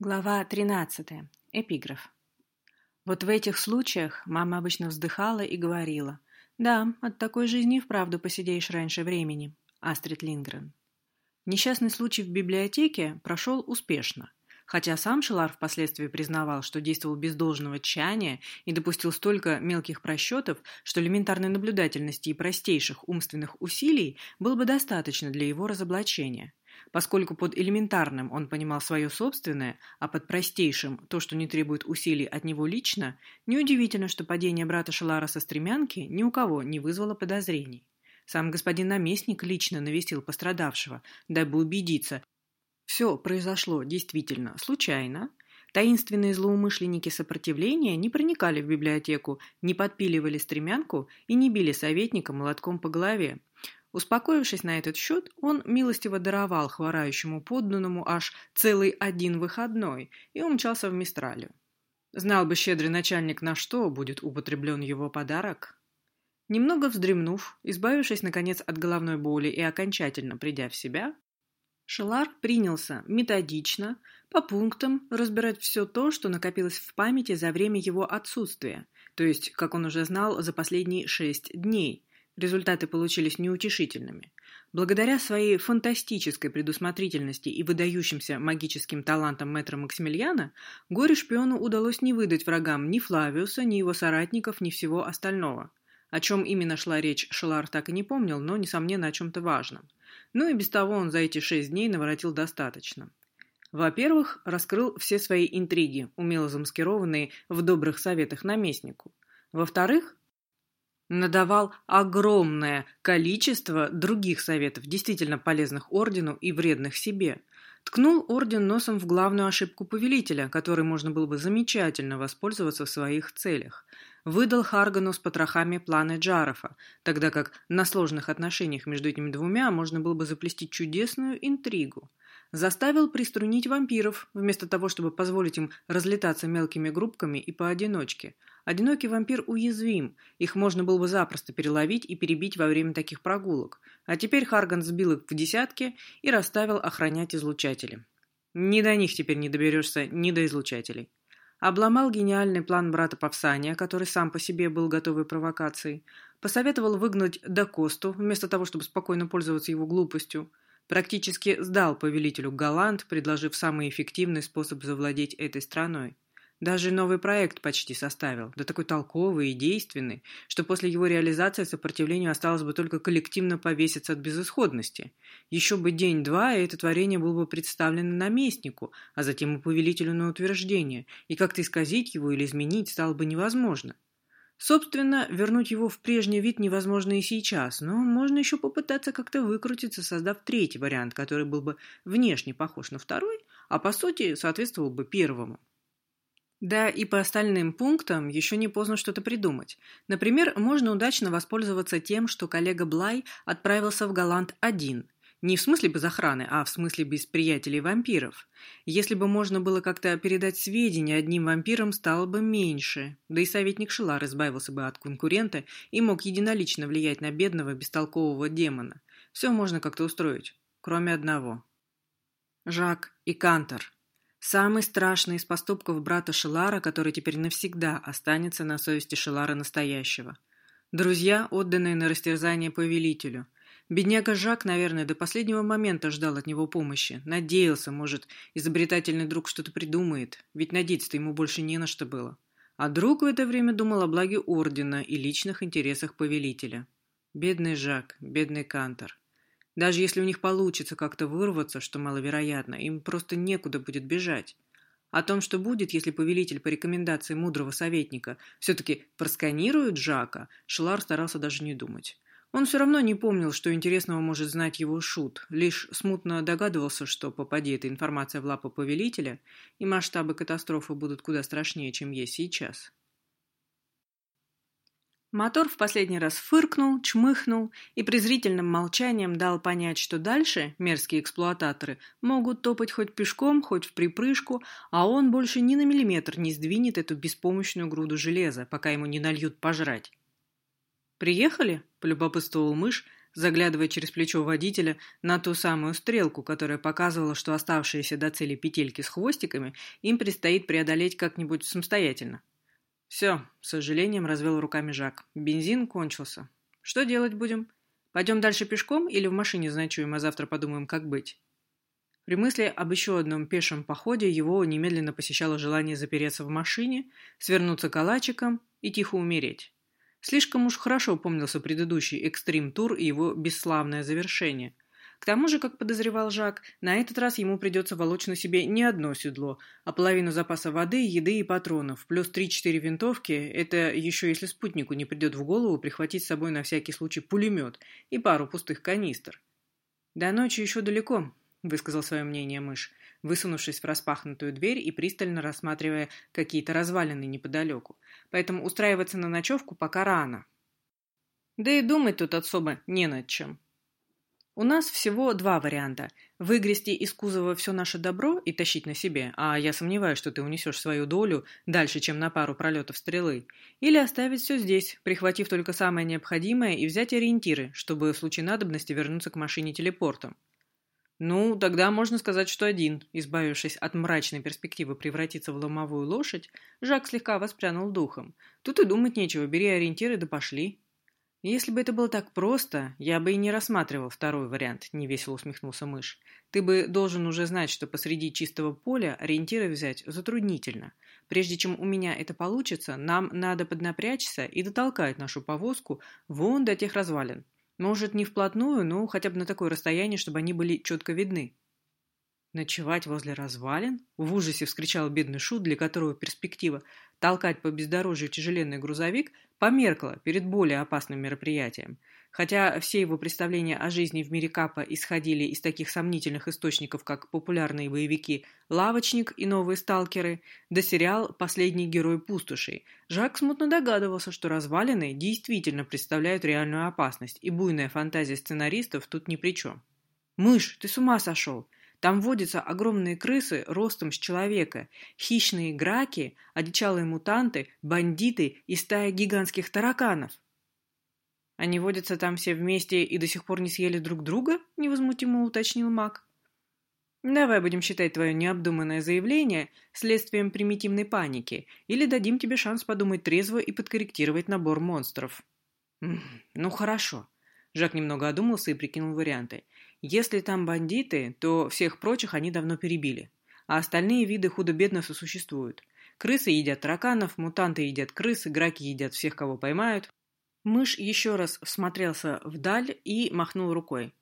Глава 13. Эпиграф. Вот в этих случаях мама обычно вздыхала и говорила «Да, от такой жизни вправду посидеешь раньше времени». Астрид Лингрен. Несчастный случай в библиотеке прошел успешно, хотя сам Шелар впоследствии признавал, что действовал без должного тщания и допустил столько мелких просчетов, что элементарной наблюдательности и простейших умственных усилий было бы достаточно для его разоблачения – Поскольку под элементарным он понимал свое собственное, а под простейшим – то, что не требует усилий от него лично, неудивительно, что падение брата Шелара со стремянки ни у кого не вызвало подозрений. Сам господин наместник лично навестил пострадавшего, дабы убедиться, все произошло действительно случайно, Таинственные злоумышленники сопротивления не проникали в библиотеку, не подпиливали стремянку и не били советника молотком по голове. Успокоившись на этот счет, он милостиво даровал хворающему подданному аж целый один выходной и умчался в Мистралю. Знал бы щедрый начальник, на что будет употреблен его подарок. Немного вздремнув, избавившись, наконец, от головной боли и окончательно придя в себя, Шелар принялся методично, по пунктам, разбирать все то, что накопилось в памяти за время его отсутствия, то есть, как он уже знал, за последние шесть дней – Результаты получились неутешительными. Благодаря своей фантастической предусмотрительности и выдающимся магическим талантам мэтра Максимилиана, горе-шпиону удалось не выдать врагам ни Флавиуса, ни его соратников, ни всего остального. О чем именно шла речь, Шелар так и не помнил, но, несомненно, о чем-то важном. Ну и без того он за эти шесть дней наворотил достаточно. Во-первых, раскрыл все свои интриги, умело замаскированные в добрых советах наместнику. Во-вторых, надавал огромное количество других советов, действительно полезных ордену и вредных себе. Ткнул орден носом в главную ошибку повелителя, которой можно было бы замечательно воспользоваться в своих целях. Выдал Харгану с потрохами планы Джарафа, тогда как на сложных отношениях между этими двумя можно было бы заплести чудесную интригу. Заставил приструнить вампиров, вместо того, чтобы позволить им разлетаться мелкими группками и поодиночке – Одинокий вампир уязвим, их можно было бы запросто переловить и перебить во время таких прогулок. А теперь Харган сбил их в десятки и расставил охранять излучатели. Ни до них теперь не доберешься, ни до излучателей. Обломал гениальный план брата Павсания, который сам по себе был готовой провокацией. Посоветовал выгнать Дакосту, вместо того, чтобы спокойно пользоваться его глупостью. Практически сдал повелителю Галант, предложив самый эффективный способ завладеть этой страной. Даже новый проект почти составил, да такой толковый и действенный, что после его реализации сопротивлению осталось бы только коллективно повеситься от безысходности. Еще бы день-два, и это творение было бы представлено наместнику, а затем и повелителю на утверждение, и как-то исказить его или изменить стало бы невозможно. Собственно, вернуть его в прежний вид невозможно и сейчас, но можно еще попытаться как-то выкрутиться, создав третий вариант, который был бы внешне похож на второй, а по сути соответствовал бы первому. Да, и по остальным пунктам еще не поздно что-то придумать. Например, можно удачно воспользоваться тем, что коллега Блай отправился в Голланд один. Не в смысле без охраны, а в смысле без приятелей вампиров. Если бы можно было как-то передать сведения одним вампирам, стало бы меньше. Да и советник Шилар избавился бы от конкурента и мог единолично влиять на бедного, бестолкового демона. Все можно как-то устроить, кроме одного. Жак и Кантор – Самый страшный из поступков брата Шелара, который теперь навсегда останется на совести Шелара настоящего. Друзья, отданные на растерзание повелителю. Бедняга Жак, наверное, до последнего момента ждал от него помощи. Надеялся, может, изобретательный друг что-то придумает, ведь надеяться-то ему больше не на что было. А друг в это время думал о благе Ордена и личных интересах повелителя. Бедный Жак, бедный Кантор. Даже если у них получится как-то вырваться, что маловероятно, им просто некуда будет бежать. О том, что будет, если повелитель по рекомендации мудрого советника все-таки просканирует Жака, Шелар старался даже не думать. Он все равно не помнил, что интересного может знать его шут, лишь смутно догадывался, что, попади эта информация в лапы повелителя, и масштабы катастрофы будут куда страшнее, чем есть сейчас. Мотор в последний раз фыркнул, чмыхнул и презрительным молчанием дал понять, что дальше мерзкие эксплуататоры могут топать хоть пешком, хоть в припрыжку, а он больше ни на миллиметр не сдвинет эту беспомощную груду железа, пока ему не нальют пожрать. «Приехали?» – полюбопытствовал мышь, заглядывая через плечо водителя на ту самую стрелку, которая показывала, что оставшиеся до цели петельки с хвостиками им предстоит преодолеть как-нибудь самостоятельно. «Все», — с сожалением развел руками Жак. «Бензин кончился. Что делать будем? Пойдем дальше пешком или в машине заночуем, а завтра подумаем, как быть?» При мысли об еще одном пешем походе его немедленно посещало желание запереться в машине, свернуться калачиком и тихо умереть. Слишком уж хорошо помнился предыдущий экстрим-тур и его бесславное завершение. К тому же, как подозревал Жак, на этот раз ему придется волочь на себе не одно седло, а половину запаса воды, еды и патронов, плюс 3-4 винтовки, это еще если спутнику не придет в голову прихватить с собой на всякий случай пулемет и пару пустых канистр. «До ночи еще далеко», — высказал свое мнение мышь высунувшись в распахнутую дверь и пристально рассматривая какие-то развалины неподалеку. Поэтому устраиваться на ночевку пока рано. Да и думать тут особо не над чем. У нас всего два варианта. Выгрести из кузова все наше добро и тащить на себе, а я сомневаюсь, что ты унесешь свою долю дальше, чем на пару пролетов стрелы. Или оставить все здесь, прихватив только самое необходимое и взять ориентиры, чтобы в случае надобности вернуться к машине телепортом. Ну, тогда можно сказать, что один. Избавившись от мрачной перспективы превратиться в ломовую лошадь, Жак слегка воспрянул духом. Тут и думать нечего, бери ориентиры да пошли. Если бы это было так просто, я бы и не рассматривал второй вариант, невесело усмехнулся мышь. Ты бы должен уже знать, что посреди чистого поля ориентиры взять затруднительно. Прежде чем у меня это получится, нам надо поднапрячься и дотолкать нашу повозку вон до тех развалин. Может, не вплотную, но хотя бы на такое расстояние, чтобы они были четко видны. «Ночевать возле развалин?» — в ужасе вскричал бедный Шут, для которого перспектива толкать по бездорожью тяжеленный грузовик померкла перед более опасным мероприятием. Хотя все его представления о жизни в мире Капа исходили из таких сомнительных источников, как популярные боевики «Лавочник» и «Новые сталкеры», да сериал «Последний герой пустошей», Жак смутно догадывался, что развалины действительно представляют реальную опасность, и буйная фантазия сценаристов тут ни при чем. «Мышь, ты с ума сошел!» Там водятся огромные крысы ростом с человека, хищные граки, одичалые мутанты, бандиты и стая гигантских тараканов. Они водятся там все вместе и до сих пор не съели друг друга? Невозмутимо уточнил маг. Давай будем считать твое необдуманное заявление следствием примитивной паники, или дадим тебе шанс подумать трезво и подкорректировать набор монстров. Ну хорошо. Жак немного одумался и прикинул варианты. Если там бандиты, то всех прочих они давно перебили. А остальные виды худо-бедно сосуществуют. Крысы едят тараканов, мутанты едят крыс, граки едят всех, кого поймают. Мышь еще раз всмотрелся вдаль и махнул рукой.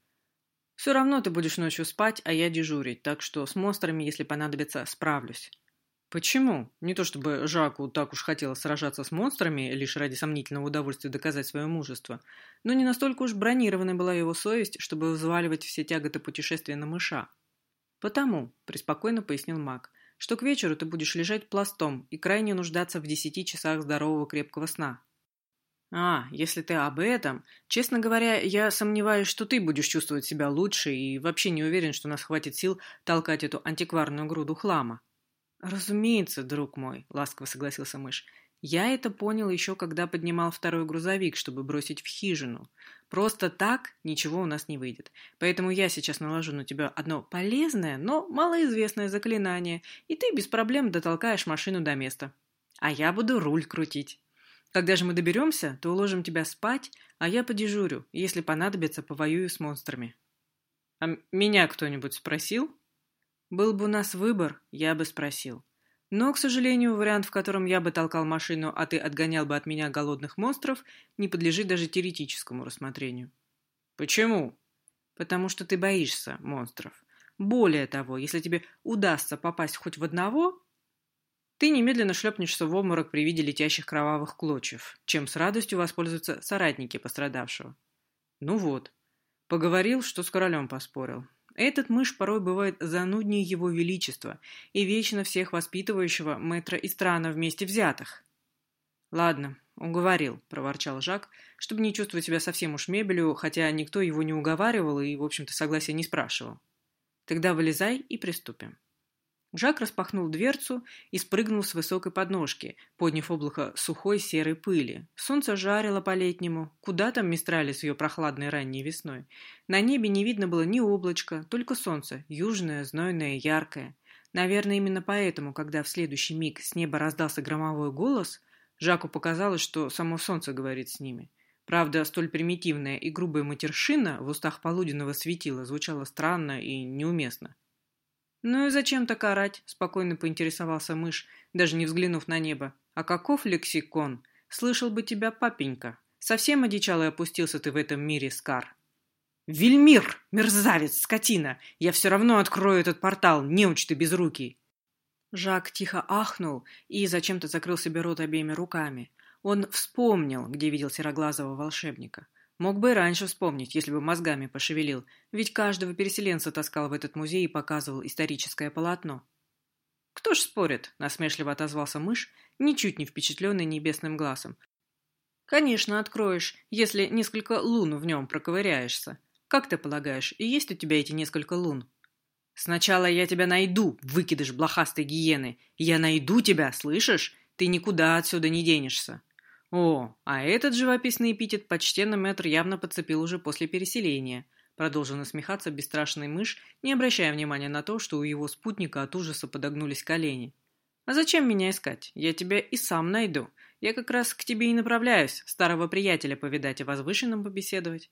«Все равно ты будешь ночью спать, а я дежурить, так что с монстрами, если понадобится, справлюсь». Почему? Не то чтобы Жаку так уж хотелось сражаться с монстрами, лишь ради сомнительного удовольствия доказать свое мужество, но не настолько уж бронированной была его совесть, чтобы взваливать все тяготы путешествия на мыша. «Потому», — преспокойно пояснил маг, — «что к вечеру ты будешь лежать пластом и крайне нуждаться в десяти часах здорового крепкого сна». «А, если ты об этом, честно говоря, я сомневаюсь, что ты будешь чувствовать себя лучше и вообще не уверен, что нас хватит сил толкать эту антикварную груду хлама». «Разумеется, друг мой», — ласково согласился мышь. «Я это понял еще, когда поднимал второй грузовик, чтобы бросить в хижину. Просто так ничего у нас не выйдет. Поэтому я сейчас наложу на тебя одно полезное, но малоизвестное заклинание, и ты без проблем дотолкаешь машину до места. А я буду руль крутить. Когда же мы доберемся, то уложим тебя спать, а я подежурю, если понадобится, повоюю с монстрами». «А меня кто-нибудь спросил?» Был бы у нас выбор, я бы спросил. Но, к сожалению, вариант, в котором я бы толкал машину, а ты отгонял бы от меня голодных монстров, не подлежит даже теоретическому рассмотрению. Почему? Потому что ты боишься монстров. Более того, если тебе удастся попасть хоть в одного, ты немедленно шлепнешься в обморок при виде летящих кровавых клочьев, чем с радостью воспользуются соратники пострадавшего. Ну вот, поговорил, что с королем поспорил. Этот мышь порой бывает зануднее его величества и вечно всех воспитывающего мэтра и страна вместе взятых. «Ладно, уговорил», — проворчал Жак, чтобы не чувствовать себя совсем уж мебелью, хотя никто его не уговаривал и, в общем-то, согласия не спрашивал. «Тогда вылезай и приступим». Жак распахнул дверцу и спрыгнул с высокой подножки, подняв облако сухой серой пыли. Солнце жарило по-летнему. Куда там мистрали с ее прохладной ранней весной? На небе не видно было ни облачка, только солнце, южное, знойное, яркое. Наверное, именно поэтому, когда в следующий миг с неба раздался громовой голос, Жаку показалось, что само солнце говорит с ними. Правда, столь примитивная и грубая матершина в устах полуденного светила звучала странно и неуместно. «Ну и зачем так орать?» – спокойно поинтересовался мышь, даже не взглянув на небо. «А каков лексикон? Слышал бы тебя папенька. Совсем одичал и опустился ты в этом мире, Скар». «Вельмир! Мерзавец! Скотина! Я все равно открою этот портал, неуч ты безрукий!» Жак тихо ахнул и зачем-то закрыл себе рот обеими руками. Он вспомнил, где видел сероглазого волшебника. Мог бы и раньше вспомнить, если бы мозгами пошевелил, ведь каждого переселенца таскал в этот музей и показывал историческое полотно. «Кто ж спорит?» – насмешливо отозвался мышь, ничуть не впечатленный небесным глазом. «Конечно, откроешь, если несколько лун в нем проковыряешься. Как ты полагаешь, и есть у тебя эти несколько лун?» «Сначала я тебя найду, выкидыш блохастой гиены. Я найду тебя, слышишь? Ты никуда отсюда не денешься». «О, а этот живописный эпитет почтенный мэтр явно подцепил уже после переселения», продолжил насмехаться бесстрашный мышь, не обращая внимания на то, что у его спутника от ужаса подогнулись колени. «А зачем меня искать? Я тебя и сам найду. Я как раз к тебе и направляюсь, старого приятеля повидать и возвышенным побеседовать».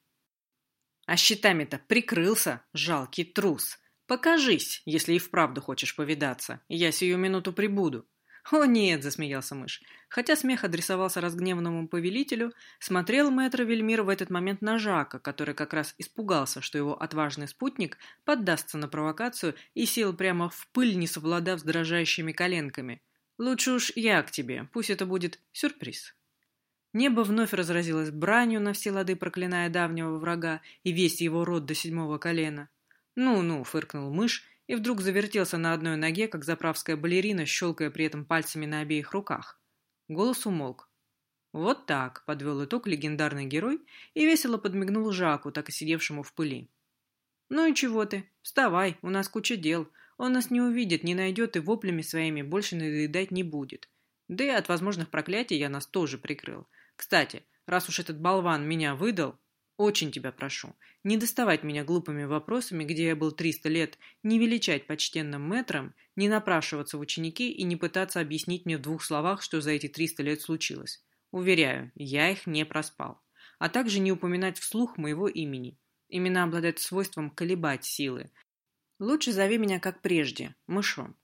«А щитами-то прикрылся, жалкий трус. Покажись, если и вправду хочешь повидаться. Я сию минуту прибуду». «О нет!» – засмеялся мышь. Хотя смех адресовался разгневанному повелителю, смотрел мэтр Вельмир в этот момент на Жака, который как раз испугался, что его отважный спутник поддастся на провокацию и сел прямо в пыль, не совладав с дрожащими коленками. «Лучше уж я к тебе, пусть это будет сюрприз». Небо вновь разразилось бранью на все лады, проклиная давнего врага и весь его род до седьмого колена. «Ну-ну», — фыркнул мышь и вдруг завертелся на одной ноге, как заправская балерина, щелкая при этом пальцами на обеих руках. Голос умолк. «Вот так», — подвел итог легендарный герой и весело подмигнул Жаку, так и сидевшему в пыли. «Ну и чего ты? Вставай, у нас куча дел. Он нас не увидит, не найдет и воплями своими больше надоедать не будет. Да и от возможных проклятий я нас тоже прикрыл. Кстати, раз уж этот болван меня выдал, очень тебя прошу, не доставать меня глупыми вопросами, где я был 300 лет, не величать почтенным мэтром, не напрашиваться в ученики и не пытаться объяснить мне в двух словах, что за эти 300 лет случилось. Уверяю, я их не проспал. А также не упоминать вслух моего имени. Имена обладают свойством колебать силы. Лучше зови меня как прежде, мышом.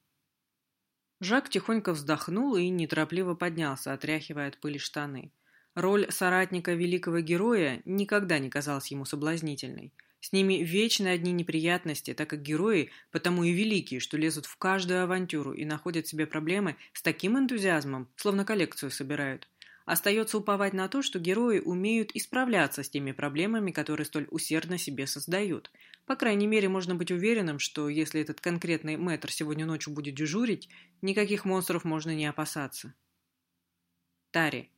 Жак тихонько вздохнул и неторопливо поднялся, отряхивая от пыли штаны. Роль соратника великого героя никогда не казалась ему соблазнительной. С ними вечно одни неприятности, так как герои потому и великие, что лезут в каждую авантюру и находят себе проблемы с таким энтузиазмом, словно коллекцию собирают. Остается уповать на то, что герои умеют исправляться с теми проблемами, которые столь усердно себе создают. По крайней мере, можно быть уверенным, что если этот конкретный мэтр сегодня ночью будет дежурить, никаких монстров можно не опасаться. Тари.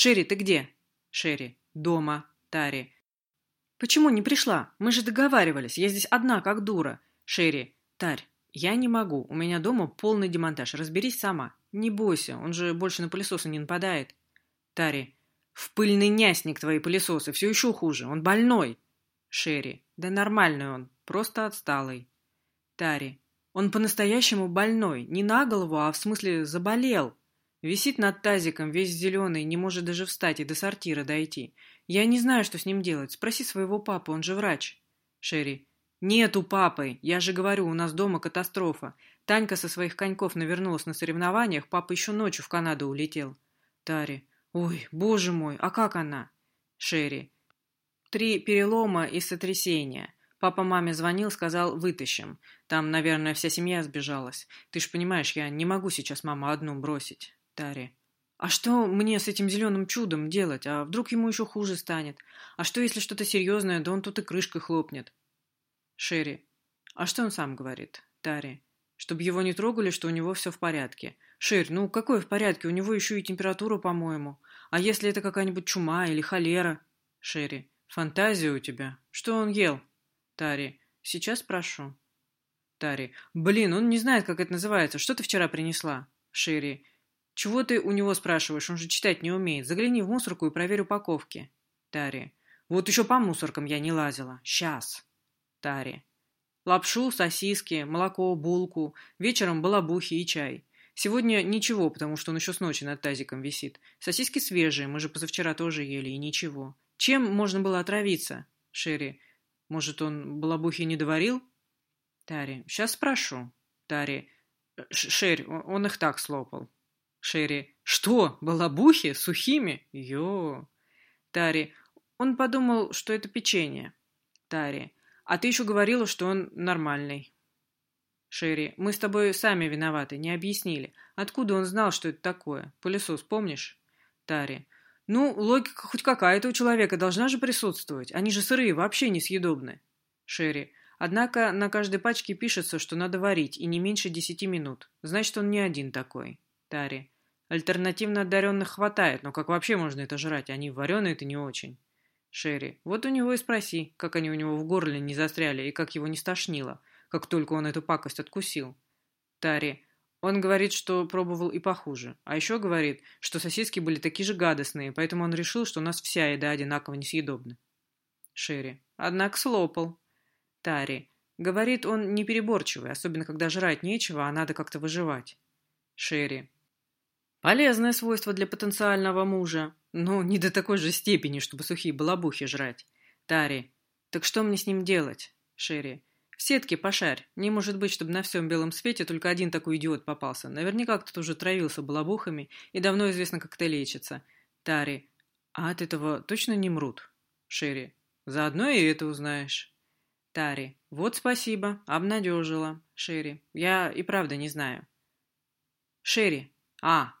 «Шерри, ты где?» «Шерри. Дома. Тари». «Почему не пришла? Мы же договаривались. Я здесь одна, как дура». «Шерри. Тарь. Я не могу. У меня дома полный демонтаж. Разберись сама. Не бойся, он же больше на пылесосы не нападает». Тари. «В пыльный нясник твои пылесосы. Все еще хуже. Он больной». Шерри. «Да нормальный он. Просто отсталый». Тари. «Он по-настоящему больной. Не на голову, а в смысле заболел». Висит над тазиком, весь зеленый, не может даже встать и до сортира дойти. Я не знаю, что с ним делать. Спроси своего папы, он же врач. Шерри. Нету папы. Я же говорю, у нас дома катастрофа. Танька со своих коньков навернулась на соревнованиях, папа еще ночью в Канаду улетел. Тари. Ой, боже мой, а как она? Шерри. Три перелома и сотрясения. Папа маме звонил, сказал, вытащим. Там, наверное, вся семья сбежалась. Ты ж понимаешь, я не могу сейчас маму одну бросить. Тари. «А что мне с этим зеленым чудом делать? А вдруг ему еще хуже станет? А что, если что-то серьезное, да он тут и крышкой хлопнет?» Шерри. «А что он сам говорит?» Тари. «Чтобы его не трогали, что у него все в порядке». «Шерь, ну какой в порядке? У него еще и температура, по-моему. А если это какая-нибудь чума или холера?» Шерри. «Фантазия у тебя. Что он ел?» Тари. «Сейчас спрошу». Тари. Блин, он не знает, как это называется. Что ты вчера принесла? Шерри. Чего ты у него спрашиваешь? Он же читать не умеет. Загляни в мусорку и проверь упаковки. Тари. Вот еще по мусоркам я не лазила. Сейчас. Тари. Лапшу, сосиски, молоко, булку. Вечером балабухи и чай. Сегодня ничего, потому что он еще с ночи над тазиком висит. Сосиски свежие, мы же позавчера тоже ели, и ничего. Чем можно было отравиться? Шерри. Может, он балабухи не доварил? Тари. Сейчас спрошу. Тари. Шерри, он их так слопал. Шерри. Что, балабухи? Сухими? Йо. Тари. Он подумал, что это печенье. Тари. А ты еще говорила, что он нормальный. Шерри, мы с тобой сами виноваты, не объяснили. Откуда он знал, что это такое? Пылесос, помнишь? Тари. Ну, логика хоть какая-то у человека должна же присутствовать. Они же сырые, вообще несъедобны. Шерри. Однако на каждой пачке пишется, что надо варить, и не меньше десяти минут. Значит, он не один такой. Тари. Альтернативно одаренных хватает, но как вообще можно это жрать? Они вареные-то не очень. Шерри. Вот у него и спроси, как они у него в горле не застряли и как его не стошнило как только он эту пакость откусил. Тари. Он говорит, что пробовал и похуже. А еще говорит, что сосиски были такие же гадостные, поэтому он решил, что у нас вся еда одинаково несъедобна. Шерри. Однако слопал. Тари. Говорит, он непереборчивый, особенно когда жрать нечего, а надо как-то выживать. Шерри. Полезное свойство для потенциального мужа, но не до такой же степени, чтобы сухие балабухи жрать. Тари. Так что мне с ним делать? Шерри. В сетке пошарь. Не может быть, чтобы на всем белом свете только один такой идиот попался. Наверняка кто-то уже травился балабухами, и давно известно, как это лечится. Тари. А от этого точно не мрут? Шерри. Заодно и это узнаешь. Тари. Вот спасибо. Обнадежила. Шерри. Я и правда не знаю. Шерри. А.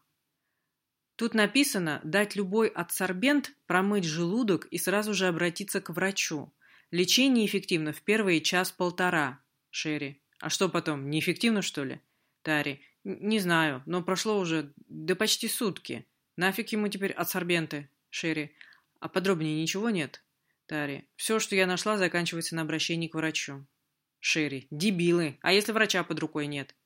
Тут написано дать любой адсорбент, промыть желудок и сразу же обратиться к врачу. Лечение эффективно в первый час-полтора. Шерри. А что потом, неэффективно, что ли? Тари. Не знаю, но прошло уже, да почти сутки. Нафиг ему теперь адсорбенты? Шерри. А подробнее ничего нет? Тари. Все, что я нашла, заканчивается на обращении к врачу. Шерри. Дебилы. А если врача под рукой нет?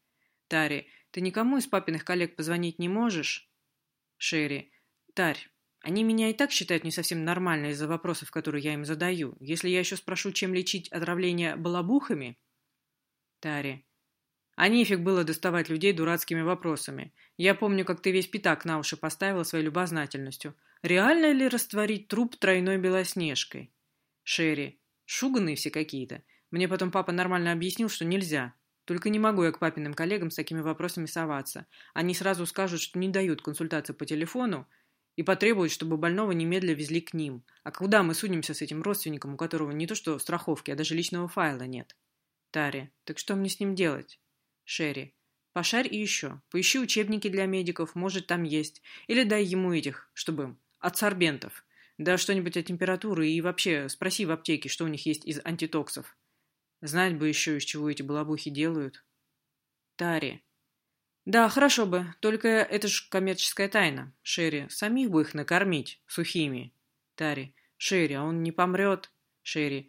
Тари. Ты никому из папиных коллег позвонить не можешь? Шерри. Тарь, они меня и так считают не совсем нормально из-за вопросов, которые я им задаю. Если я еще спрошу, чем лечить отравление балабухами... Тари. А нефиг было доставать людей дурацкими вопросами. Я помню, как ты весь пятак на уши поставила своей любознательностью. Реально ли растворить труп тройной белоснежкой? Шерри. Шуганные все какие-то. Мне потом папа нормально объяснил, что нельзя. Только не могу я к папиным коллегам с такими вопросами соваться. Они сразу скажут, что не дают консультации по телефону, и потребуют, чтобы больного немедля везли к ним. А куда мы судимся с этим родственником, у которого не то что страховки, а даже личного файла нет? Тари, так что мне с ним делать? Шерри, пошарь и еще. Поищи учебники для медиков, может там есть. Или дай ему этих, чтобы от сорбентов. Да что-нибудь о температуре и вообще спроси в аптеке, что у них есть из антитоксов. Знать бы еще, из чего эти балабухи делают. Тари, да, хорошо бы, только это ж коммерческая тайна. Шерри, самих бы их накормить, сухими. Тари, Шерри, а он не помрет? Шерри,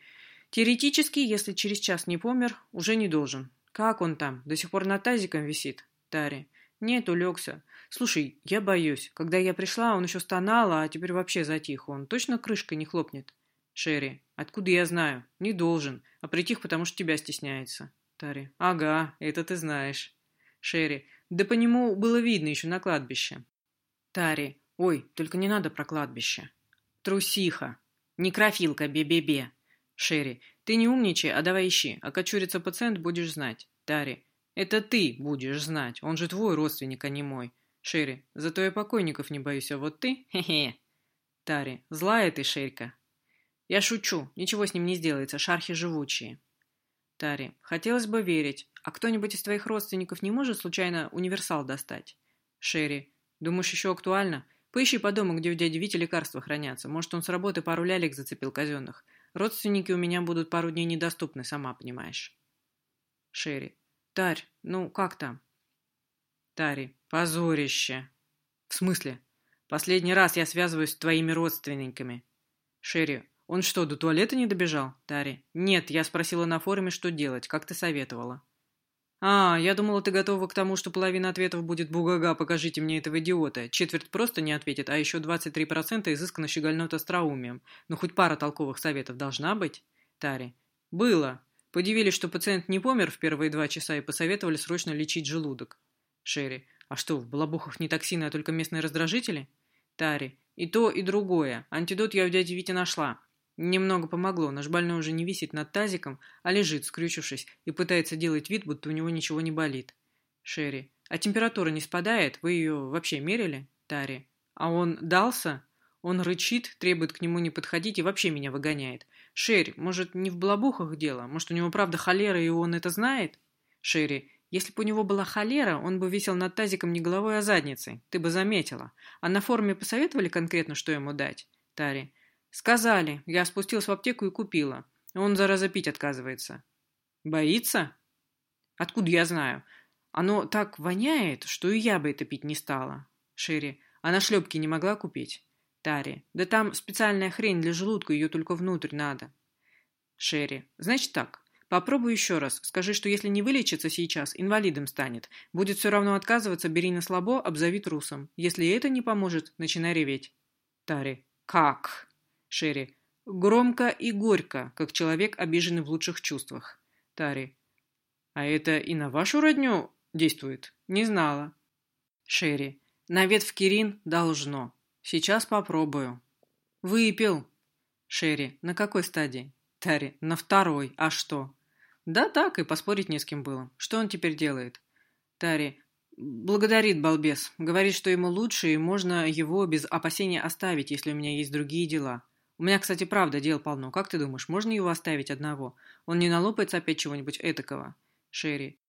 теоретически, если через час не помер, уже не должен. Как он там, до сих пор над тазиком висит? Тари, нет, улегся. Слушай, я боюсь. Когда я пришла, он еще стонал, а теперь вообще затих. Он точно крышкой не хлопнет? Шерри, откуда я знаю? Не должен. А притих, потому что тебя стесняется. Тари, ага, это ты знаешь. Шерри, да по нему было видно еще на кладбище. Тари. Ой, только не надо про кладбище. Трусиха. Некрофилка, бе-бе-бе. Шерри. Ты не умничай, а давай ищи. А кочурится пациент будешь знать. Тари. Это ты будешь знать. Он же твой родственник, а не мой. Шерри. Зато я покойников не боюсь, а вот ты? Хе-хе. Тари. Злая ты, Шерька. Я шучу. Ничего с ним не сделается. Шархи живучие. Тари. Хотелось бы верить. А кто-нибудь из твоих родственников не может случайно универсал достать? Шерри. Думаешь, еще актуально? Поищи по дому, где у дяди Вити лекарства хранятся. Может, он с работы пару лялек зацепил казенных. Родственники у меня будут пару дней недоступны, сама понимаешь. Шерри. Тарь, ну как там? Тари. Позорище. В смысле? Последний раз я связываюсь с твоими родственниками. Шерри. Он что, до туалета не добежал? Тари. Нет, я спросила на форуме, что делать, как ты советовала. «А, я думала, ты готова к тому, что половина ответов будет «Бугага, покажите мне этого идиота». Четверть просто не ответит, а еще 23% изысканно щегольнут остроумием. Ну, хоть пара толковых советов должна быть?» Тари. «Было. Подивились, что пациент не помер в первые два часа и посоветовали срочно лечить желудок». Шерри. «А что, в балабухах не токсины, а только местные раздражители?» Тари. «И то, и другое. Антидот я у дяди Вити нашла. Немного помогло, наш больной уже не висит над тазиком, а лежит, скрючившись, и пытается делать вид, будто у него ничего не болит. Шерри. А температура не спадает? Вы ее вообще мерили? Тари. А он дался? Он рычит, требует к нему не подходить и вообще меня выгоняет. Шерри, может, не в балабухах дело? Может, у него правда холера, и он это знает? Шерри. Если бы у него была холера, он бы висел над тазиком не головой, а задницей. Ты бы заметила. А на форуме посоветовали конкретно, что ему дать? Тари. «Сказали. Я спустилась в аптеку и купила. Он, зараза, пить отказывается». «Боится?» «Откуда я знаю? Оно так воняет, что и я бы это пить не стала». Шири. «А на шлепки не могла купить?» Тари. «Да там специальная хрень для желудка, ее только внутрь надо». Шерри. «Значит так. Попробуй еще раз. Скажи, что если не вылечится сейчас, инвалидом станет. Будет все равно отказываться, бери на слабо, обзови трусом. Если это не поможет, начинай реветь». Тари. «Как?» Шерри. Громко и горько, как человек, обиженный в лучших чувствах. Тари. А это и на вашу родню действует? Не знала. Шерри. На ветвь Кирин должно. Сейчас попробую. Выпил. Шерри. На какой стадии? Тари. На второй. А что? Да так, и поспорить не с кем было. Что он теперь делает? Тари. Благодарит балбес. Говорит, что ему лучше, и можно его без опасения оставить, если у меня есть другие дела. У меня, кстати, правда дел полно. Как ты думаешь, можно его оставить одного? Он не налопается опять чего-нибудь этакого? Шерри.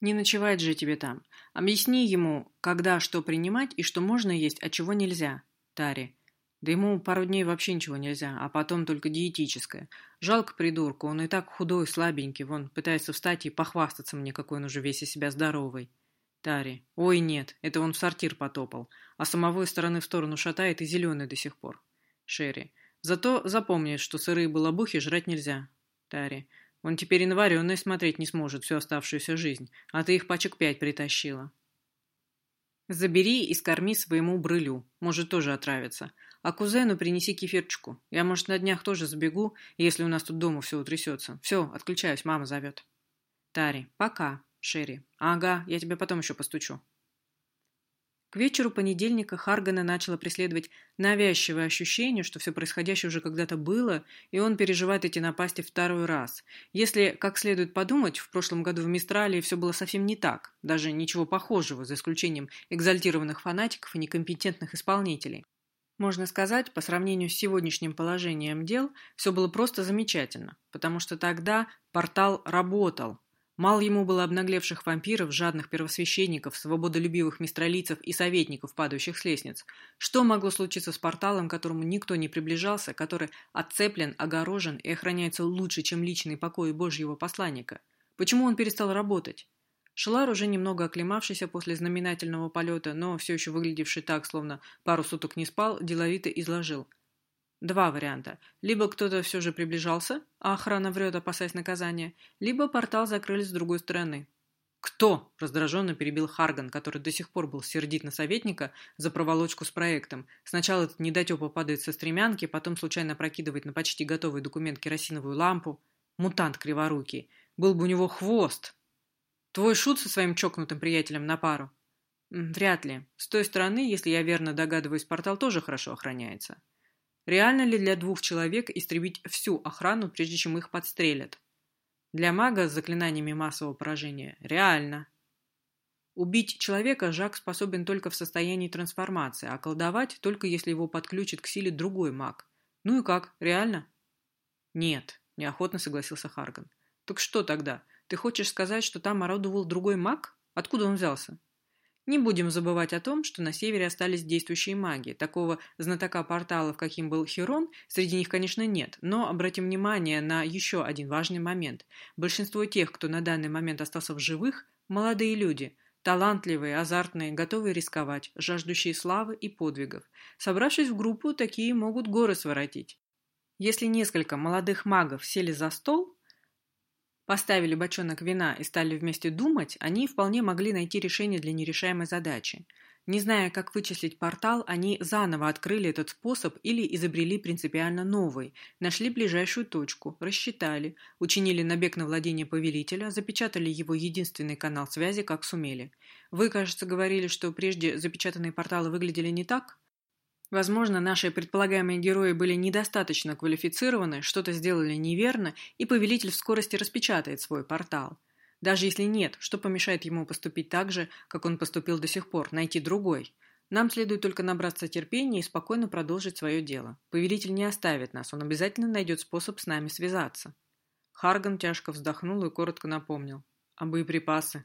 Не ночевать же тебе там. Объясни ему, когда что принимать и что можно есть, а чего нельзя. Тари. Да ему пару дней вообще ничего нельзя, а потом только диетическое. Жалко придурку, он и так худой, слабенький, вон, пытается встать и похвастаться мне, какой он уже весь из себя здоровый. Тари. Ой, нет, это он в сортир потопал, а самого из стороны в сторону шатает и зеленый до сих пор. Шерри. Зато запомни, что сырые балабухи жрать нельзя. Тари. Он теперь и на вареные смотреть не сможет всю оставшуюся жизнь, а ты их пачек пять притащила. Забери и скорми своему брылю, может тоже отравиться. А кузену принеси кефирчику. Я, может, на днях тоже забегу, если у нас тут дома все утрясется. Все, отключаюсь, мама зовет. Тари, пока. Шерри. Ага, я тебе потом еще постучу. К вечеру понедельника Харгана начало преследовать навязчивое ощущение, что все происходящее уже когда-то было, и он переживает эти напасти второй раз. Если, как следует подумать, в прошлом году в Мистрале все было совсем не так, даже ничего похожего, за исключением экзальтированных фанатиков и некомпетентных исполнителей. Можно сказать, по сравнению с сегодняшним положением дел, все было просто замечательно, потому что тогда портал работал, Мало ему было обнаглевших вампиров, жадных первосвященников, свободолюбивых мистралийцев и советников, падающих с лестниц. Что могло случиться с порталом, к которому никто не приближался, который отцеплен, огорожен и охраняется лучше, чем личный покой Божьего посланника? Почему он перестал работать? Шелар, уже немного оклемавшийся после знаменательного полета, но все еще выглядевший так, словно пару суток не спал, деловито изложил – Два варианта. Либо кто-то все же приближался, а охрана врет, опасаясь наказания, либо портал закрыли с другой стороны. «Кто?» – раздраженно перебил Харган, который до сих пор был сердит на советника за проволочку с проектом. Сначала этот недотепа падает со стремянки, потом случайно прокидывает на почти готовый документ керосиновую лампу. Мутант криворукий. Был бы у него хвост. Твой шут со своим чокнутым приятелем на пару? Вряд ли. С той стороны, если я верно догадываюсь, портал тоже хорошо охраняется. Реально ли для двух человек истребить всю охрану, прежде чем их подстрелят? Для мага с заклинаниями массового поражения – реально. Убить человека Жак способен только в состоянии трансформации, а колдовать только если его подключит к силе другой маг. Ну и как, реально? Нет, неохотно согласился Харган. Так что тогда? Ты хочешь сказать, что там орудовал другой маг? Откуда он взялся? Не будем забывать о том, что на севере остались действующие маги. Такого знатока порталов, каким был Херон, среди них, конечно, нет. Но обратим внимание на еще один важный момент. Большинство тех, кто на данный момент остался в живых, молодые люди – Талантливые, азартные, готовые рисковать, жаждущие славы и подвигов. Собравшись в группу, такие могут горы своротить. Если несколько молодых магов сели за стол, поставили бочонок вина и стали вместе думать, они вполне могли найти решение для нерешаемой задачи. Не зная, как вычислить портал, они заново открыли этот способ или изобрели принципиально новый, нашли ближайшую точку, рассчитали, учинили набег на владение повелителя, запечатали его единственный канал связи, как сумели. Вы, кажется, говорили, что прежде запечатанные порталы выглядели не так? Возможно, наши предполагаемые герои были недостаточно квалифицированы, что-то сделали неверно, и повелитель в скорости распечатает свой портал. Даже если нет, что помешает ему поступить так же, как он поступил до сих пор, найти другой? Нам следует только набраться терпения и спокойно продолжить свое дело. Повелитель не оставит нас, он обязательно найдет способ с нами связаться. Харган тяжко вздохнул и коротко напомнил. А боеприпасы?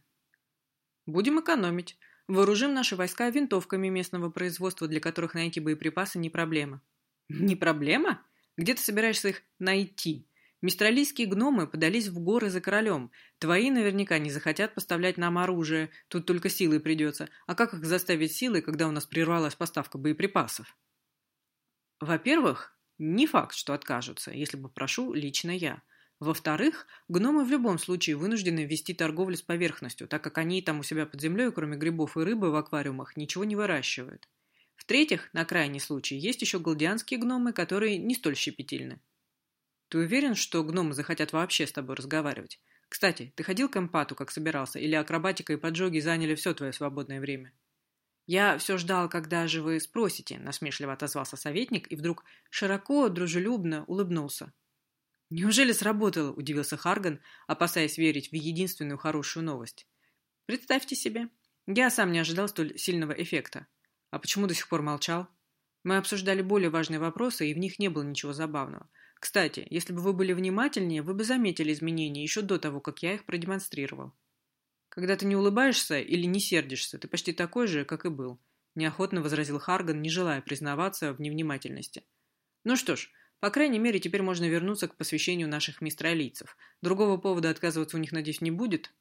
Будем экономить. Вооружим наши войска винтовками местного производства, для которых найти боеприпасы не проблема. Не проблема? Где ты собираешься их найти? Мистралийские гномы подались в горы за королем. Твои наверняка не захотят поставлять нам оружие, тут только силой придется. А как их заставить силой, когда у нас прервалась поставка боеприпасов? Во-первых, не факт, что откажутся, если попрошу лично я. Во-вторых, гномы в любом случае вынуждены вести торговлю с поверхностью, так как они там у себя под землей, кроме грибов и рыбы в аквариумах, ничего не выращивают. В-третьих, на крайний случай, есть еще галдианские гномы, которые не столь щепетильны. Ты уверен, что гномы захотят вообще с тобой разговаривать? Кстати, ты ходил к эмпату, как собирался, или акробатика и поджоги заняли все твое свободное время? Я все ждал, когда же вы спросите, насмешливо отозвался советник и вдруг широко, дружелюбно улыбнулся. Неужели сработало? удивился Харган, опасаясь верить в единственную хорошую новость. Представьте себе. Я сам не ожидал столь сильного эффекта. А почему до сих пор молчал? Мы обсуждали более важные вопросы, и в них не было ничего забавного. Кстати, если бы вы были внимательнее, вы бы заметили изменения еще до того, как я их продемонстрировал. Когда ты не улыбаешься или не сердишься, ты почти такой же, как и был, неохотно возразил Харган, не желая признаваться в невнимательности. Ну что ж, по крайней мере, теперь можно вернуться к посвящению наших мистралийцев. Другого повода отказываться у них, надеюсь, не будет?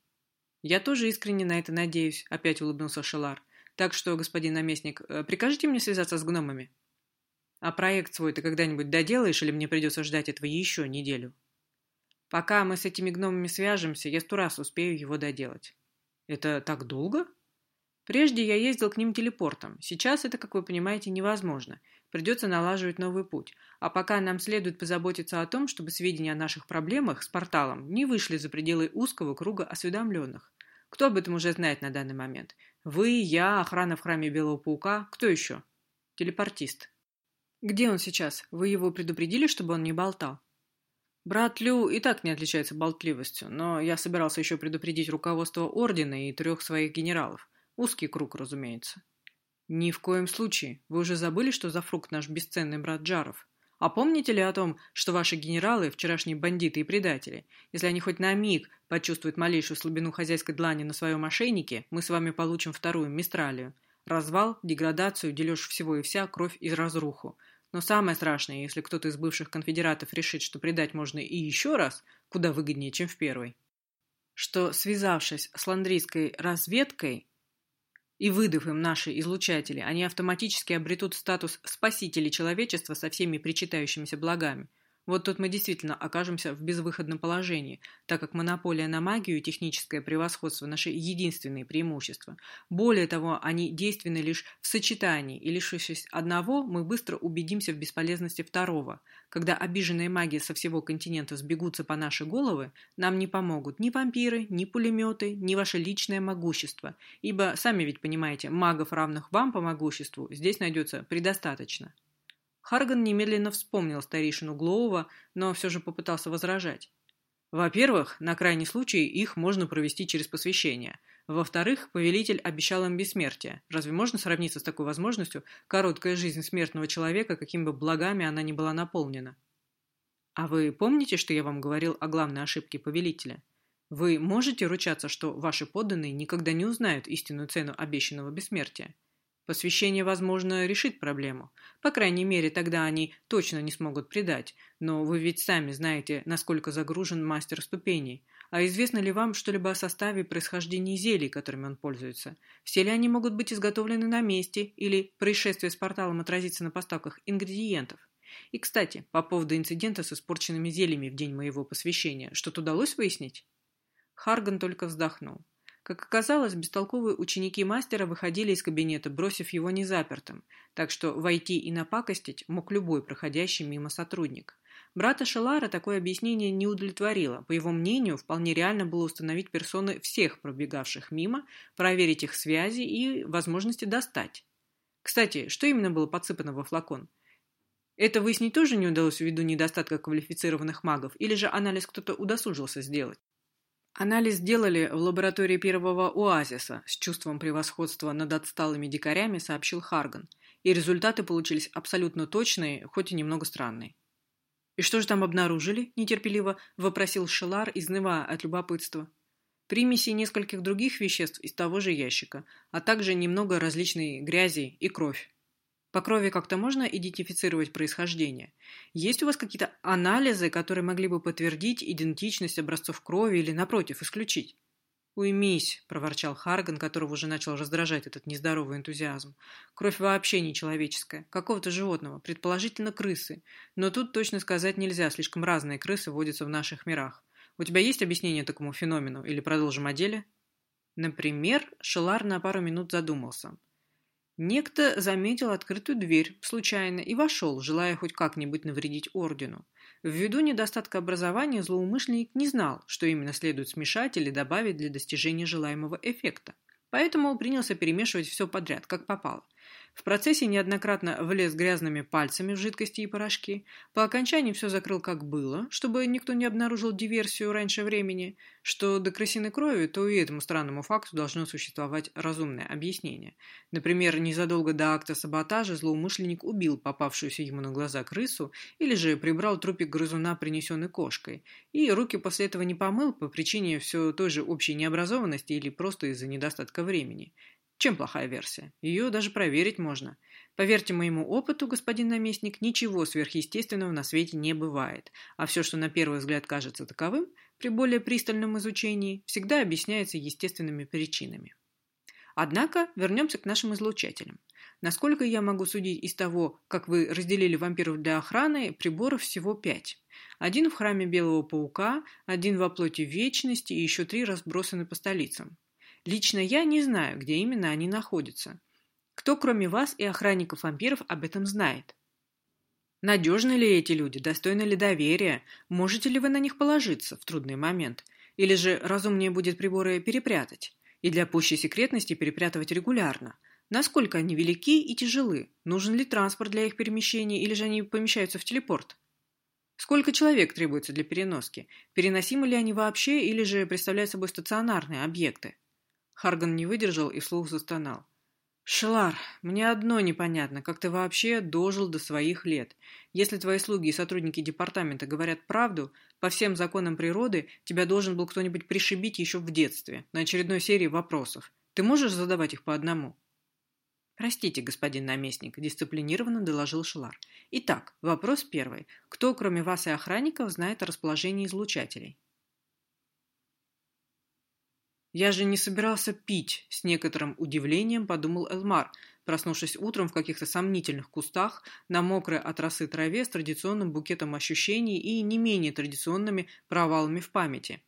Я тоже искренне на это надеюсь, опять улыбнулся Шелар. Так что, господин наместник, э, прикажите мне связаться с гномами. А проект свой ты когда-нибудь доделаешь или мне придется ждать этого еще неделю? Пока мы с этими гномами свяжемся, я сто раз успею его доделать. Это так долго? Прежде я ездил к ним телепортом. Сейчас это, как вы понимаете, невозможно. Придется налаживать новый путь. А пока нам следует позаботиться о том, чтобы сведения о наших проблемах с порталом не вышли за пределы узкого круга осведомленных. Кто об этом уже знает на данный момент? Вы, я, охрана в храме Белого Паука. Кто еще? Телепортист. «Где он сейчас? Вы его предупредили, чтобы он не болтал?» Брат Лю и так не отличается болтливостью, но я собирался еще предупредить руководство Ордена и трех своих генералов. Узкий круг, разумеется. Ни в коем случае. Вы уже забыли, что за фрукт наш бесценный брат Джаров? А помните ли о том, что ваши генералы – вчерашние бандиты и предатели? Если они хоть на миг почувствуют малейшую слабину хозяйской длани на своем ошейнике, мы с вами получим вторую мистралию. Развал, деградацию, дележ всего и вся, кровь и разруху. Но самое страшное, если кто-то из бывших конфедератов решит, что предать можно и еще раз, куда выгоднее, чем в первой, что, связавшись с ландрийской разведкой и выдав им наши излучатели, они автоматически обретут статус спасителей человечества со всеми причитающимися благами – вот тут мы действительно окажемся в безвыходном положении, так как монополия на магию и техническое превосходство – наши единственные преимущества. Более того, они действенны лишь в сочетании, и лишившись одного, мы быстро убедимся в бесполезности второго. Когда обиженные маги со всего континента сбегутся по наши головы, нам не помогут ни вампиры, ни пулеметы, ни ваше личное могущество, ибо, сами ведь понимаете, магов, равных вам по могуществу, здесь найдется предостаточно. Харган немедленно вспомнил старейшину Глоува, но все же попытался возражать. Во-первых, на крайний случай их можно провести через посвящение. Во-вторых, повелитель обещал им бессмертие. Разве можно сравниться с такой возможностью короткая жизнь смертного человека, какими бы благами она ни была наполнена? А вы помните, что я вам говорил о главной ошибке повелителя? Вы можете ручаться, что ваши подданные никогда не узнают истинную цену обещанного бессмертия? Посвящение, возможно, решит проблему. По крайней мере, тогда они точно не смогут предать. Но вы ведь сами знаете, насколько загружен мастер ступеней. А известно ли вам что-либо о составе и происхождении зелий, которыми он пользуется? Все ли они могут быть изготовлены на месте, или происшествие с порталом отразится на поставках ингредиентов? И, кстати, по поводу инцидента с испорченными зельями в день моего посвящения, что-то удалось выяснить? Харган только вздохнул. Как оказалось, бестолковые ученики мастера выходили из кабинета, бросив его незапертым, так что войти и напакостить мог любой проходящий мимо сотрудник. Брата Шелара такое объяснение не удовлетворило. По его мнению, вполне реально было установить персоны всех пробегавших мимо, проверить их связи и возможности достать. Кстати, что именно было подсыпано во флакон? Это выяснить тоже не удалось ввиду недостатка квалифицированных магов, или же анализ кто-то удосужился сделать? Анализ сделали в лаборатории первого оазиса, с чувством превосходства над отсталыми дикарями сообщил Харган, и результаты получились абсолютно точные, хоть и немного странные. «И что же там обнаружили?» – нетерпеливо вопросил Шелар, изнывая от любопытства. «Примеси нескольких других веществ из того же ящика, а также немного различной грязи и кровь. По крови как-то можно идентифицировать происхождение? Есть у вас какие-то анализы, которые могли бы подтвердить идентичность образцов крови или, напротив, исключить?» «Уймись», — проворчал Харган, которого уже начал раздражать этот нездоровый энтузиазм. «Кровь вообще не человеческая, какого-то животного, предположительно крысы. Но тут точно сказать нельзя, слишком разные крысы водятся в наших мирах. У тебя есть объяснение такому феномену, или продолжим о деле?» Например, Шелар на пару минут задумался. Некто заметил открытую дверь случайно и вошел, желая хоть как-нибудь навредить ордену. Ввиду недостатка образования злоумышленник не знал, что именно следует смешать или добавить для достижения желаемого эффекта. Поэтому принялся перемешивать все подряд, как попало. В процессе неоднократно влез грязными пальцами в жидкости и порошки. По окончании все закрыл как было, чтобы никто не обнаружил диверсию раньше времени. Что до крысиной крови, то и этому странному факту должно существовать разумное объяснение. Например, незадолго до акта саботажа злоумышленник убил попавшуюся ему на глаза крысу или же прибрал трупик грызуна, принесенный кошкой. И руки после этого не помыл по причине все той же общей необразованности или просто из-за недостатка времени. Чем плохая версия? Ее даже проверить можно. Поверьте моему опыту, господин наместник, ничего сверхъестественного на свете не бывает, а все, что на первый взгляд кажется таковым, при более пристальном изучении, всегда объясняется естественными причинами. Однако вернемся к нашим излучателям. Насколько я могу судить из того, как вы разделили вампиров для охраны, приборов всего пять. Один в храме Белого Паука, один в оплоте Вечности и еще три разбросаны по столицам. Лично я не знаю, где именно они находятся. Кто, кроме вас и охранников вампиров, об этом знает? Надежны ли эти люди, достойны ли доверия, можете ли вы на них положиться в трудный момент? Или же разумнее будет приборы перепрятать? И для пущей секретности перепрятывать регулярно? Насколько они велики и тяжелы? Нужен ли транспорт для их перемещения или же они помещаются в телепорт? Сколько человек требуется для переноски? Переносимы ли они вообще или же представляют собой стационарные объекты? Харган не выдержал и вслух застонал. «Шелар, мне одно непонятно, как ты вообще дожил до своих лет. Если твои слуги и сотрудники департамента говорят правду, по всем законам природы тебя должен был кто-нибудь пришибить еще в детстве, на очередной серии вопросов. Ты можешь задавать их по одному?» «Простите, господин наместник», – дисциплинированно доложил Шелар. «Итак, вопрос первый. Кто, кроме вас и охранников, знает о расположении излучателей?» «Я же не собирался пить», — с некоторым удивлением подумал Элмар, проснувшись утром в каких-то сомнительных кустах на мокрой от росы траве с традиционным букетом ощущений и не менее традиционными провалами в памяти.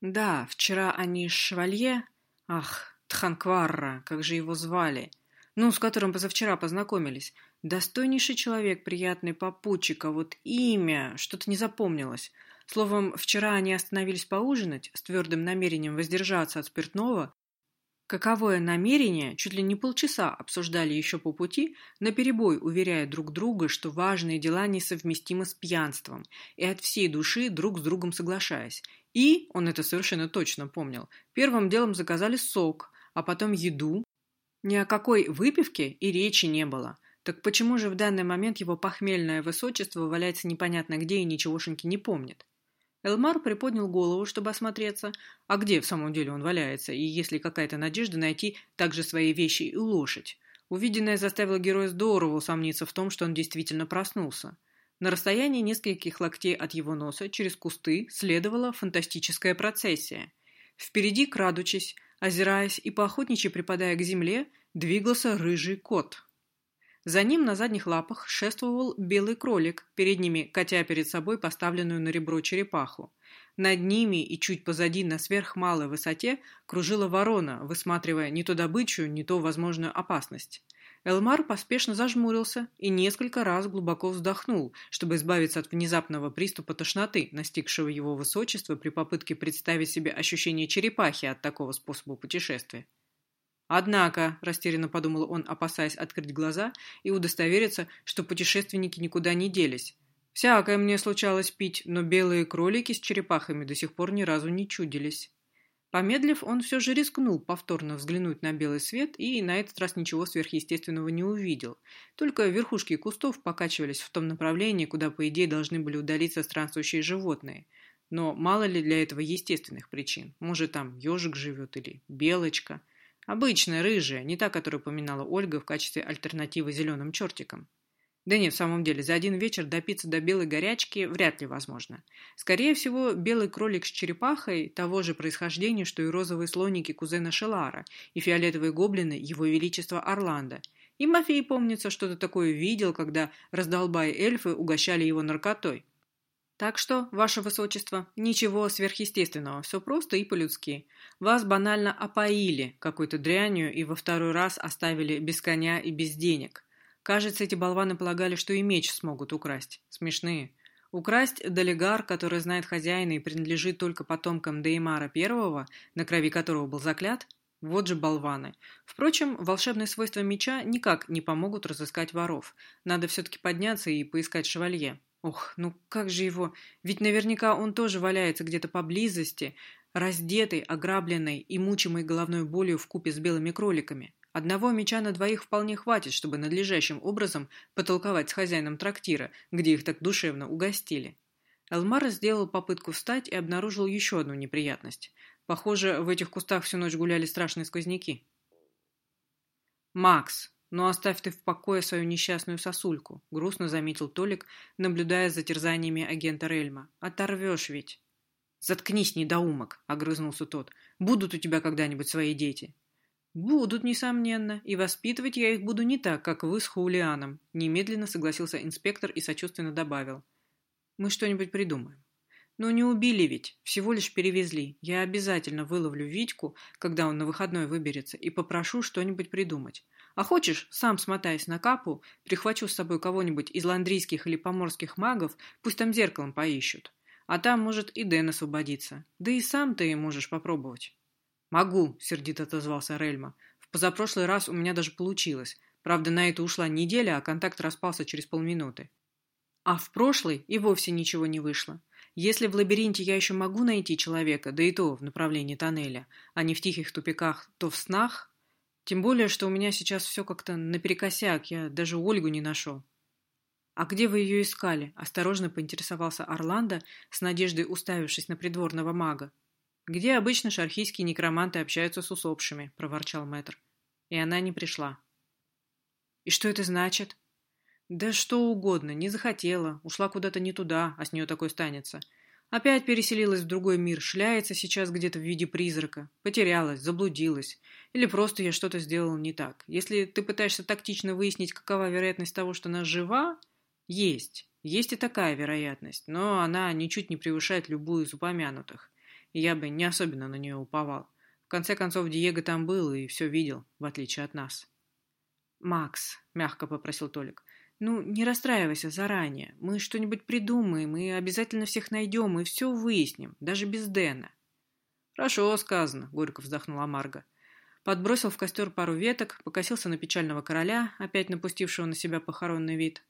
«Да, вчера они с Швалье... Ах, Тханкварра, как же его звали!» ну, с которым позавчера познакомились. Достойнейший человек, приятный попутчик, а вот имя что-то не запомнилось. Словом, вчера они остановились поужинать с твердым намерением воздержаться от спиртного. Каковое намерение чуть ли не полчаса обсуждали еще по пути, наперебой уверяя друг друга, что важные дела несовместимы с пьянством, и от всей души друг с другом соглашаясь. И, он это совершенно точно помнил, первым делом заказали сок, а потом еду. Ни о какой выпивке и речи не было – так почему же в данный момент его похмельное высочество валяется непонятно где и ничегошеньки не помнит? Элмар приподнял голову, чтобы осмотреться. А где в самом деле он валяется, и есть ли какая-то надежда найти также свои вещи и лошадь? Увиденное заставило героя здорово усомниться в том, что он действительно проснулся. На расстоянии нескольких локтей от его носа через кусты следовала фантастическая процессия. Впереди, крадучись, озираясь и поохотничьи припадая к земле, двигался рыжий кот. За ним на задних лапах шествовал белый кролик, перед ними катя перед собой поставленную на ребро черепаху. Над ними и чуть позади на сверхмалой высоте кружила ворона, высматривая не то добычу, не то возможную опасность. Элмар поспешно зажмурился и несколько раз глубоко вздохнул, чтобы избавиться от внезапного приступа тошноты, настигшего его высочество при попытке представить себе ощущение черепахи от такого способа путешествия. Однако, растерянно подумал он, опасаясь открыть глаза и удостовериться, что путешественники никуда не делись. Всякое мне случалось пить, но белые кролики с черепахами до сих пор ни разу не чудились. Помедлив, он все же рискнул повторно взглянуть на белый свет и на этот раз ничего сверхъестественного не увидел. Только верхушки кустов покачивались в том направлении, куда, по идее, должны были удалиться странствующие животные. Но мало ли для этого естественных причин. Может, там ежик живет или белочка. Обычная, рыжая, не та, которую упоминала Ольга в качестве альтернативы зеленым чертикам. Да нет, в самом деле, за один вечер допиться до белой горячки вряд ли возможно. Скорее всего, белый кролик с черепахой того же происхождения, что и розовые слоники кузена Шелара и фиолетовые гоблины его величества Орландо. И Мафей, помнится, что-то такое видел, когда раздолбай эльфы угощали его наркотой. Так что, ваше высочество, ничего сверхъестественного, все просто и по-людски. Вас банально опоили какой-то дрянью и во второй раз оставили без коня и без денег. Кажется, эти болваны полагали, что и меч смогут украсть. Смешные. Украсть Далигар, который знает хозяина и принадлежит только потомкам Деймара Первого, на крови которого был заклят? Вот же болваны. Впрочем, волшебные свойства меча никак не помогут разыскать воров. Надо все-таки подняться и поискать шевалье. Ох, ну как же его... Ведь наверняка он тоже валяется где-то поблизости, раздетый, ограбленный и мучимый головной болью в купе с белыми кроликами. Одного меча на двоих вполне хватит, чтобы надлежащим образом потолковать с хозяином трактира, где их так душевно угостили. Элмар сделал попытку встать и обнаружил еще одну неприятность. Похоже, в этих кустах всю ночь гуляли страшные сквозняки. «Макс, ну оставь ты в покое свою несчастную сосульку», — грустно заметил Толик, наблюдая за терзаниями агента Рельма. «Оторвешь ведь». «Заткнись, недоумок», — огрызнулся тот. «Будут у тебя когда-нибудь свои дети». «Будут, несомненно, и воспитывать я их буду не так, как вы с Хулианом», немедленно согласился инспектор и сочувственно добавил. «Мы что-нибудь придумаем». «Ну не убили ведь, всего лишь перевезли. Я обязательно выловлю Витьку, когда он на выходной выберется, и попрошу что-нибудь придумать. А хочешь, сам смотаюсь на капу, прихвачу с собой кого-нибудь из ландрийских или поморских магов, пусть там зеркалом поищут. А там, может, и Дэн освободится. Да и сам ты можешь попробовать». «Могу», — сердито отозвался Рельма. «В позапрошлый раз у меня даже получилось. Правда, на это ушла неделя, а контакт распался через полминуты. А в прошлый и вовсе ничего не вышло. Если в лабиринте я еще могу найти человека, да и то в направлении тоннеля, а не в тихих тупиках, то в снах... Тем более, что у меня сейчас все как-то наперекосяк, я даже Ольгу не нашел». «А где вы ее искали?» – осторожно поинтересовался Орландо, с надеждой уставившись на придворного мага. «Где обычно шархийские некроманты общаются с усопшими», — проворчал мэтр. И она не пришла. «И что это значит?» «Да что угодно, не захотела, ушла куда-то не туда, а с нее такой станется. Опять переселилась в другой мир, шляется сейчас где-то в виде призрака. Потерялась, заблудилась. Или просто я что-то сделал не так. Если ты пытаешься тактично выяснить, какова вероятность того, что она жива, есть. Есть и такая вероятность, но она ничуть не превышает любую из упомянутых и я бы не особенно на нее уповал. В конце концов, Диего там был и все видел, в отличие от нас. «Макс», — мягко попросил Толик, — «ну, не расстраивайся заранее. Мы что-нибудь придумаем и обязательно всех найдем и все выясним, даже без Дэна». «Хорошо сказано», — горько вздохнула Марга. Подбросил в костер пару веток, покосился на печального короля, опять напустившего на себя похоронный вид.